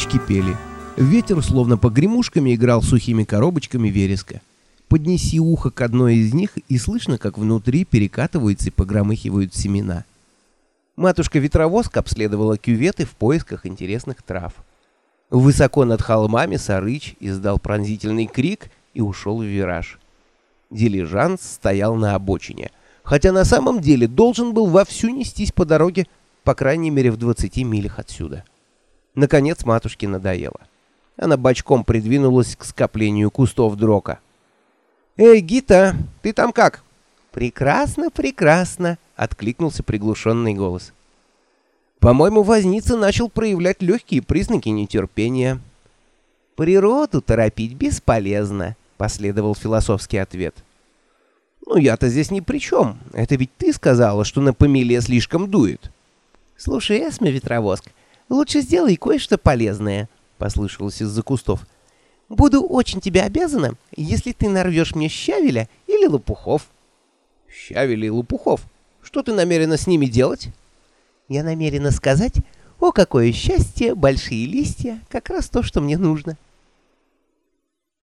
птички пели. Ветер, словно погремушками, играл сухими коробочками вереска. Поднеси ухо к одной из них, и слышно, как внутри перекатываются и погромыхивают семена. Матушка-ветровозка обследовала кюветы в поисках интересных трав. Высоко над холмами Сарыч издал пронзительный крик и ушел в вираж. Дилижанс стоял на обочине, хотя на самом деле должен был вовсю нестись по дороге, по крайней мере в 20 милях отсюда. Наконец матушке надоело. Она бочком придвинулась к скоплению кустов дрока. «Эй, Гита, ты там как?» «Прекрасно, прекрасно», — откликнулся приглушенный голос. «По-моему, возница начал проявлять легкие признаки нетерпения». «Природу торопить бесполезно», — последовал философский ответ. «Ну, я-то здесь ни при чем. Это ведь ты сказала, что на помеле слишком дует». «Слушай, Эсме, ветровоск, лучше сделай кое-что полезное», — послышалось из-за кустов. «Буду очень тебе обязана, если ты нарвешь мне щавеля или лопухов». Щавели и лопухов. Что ты намерена с ними делать? Я намерена сказать, о, какое счастье, большие листья, как раз то, что мне нужно. —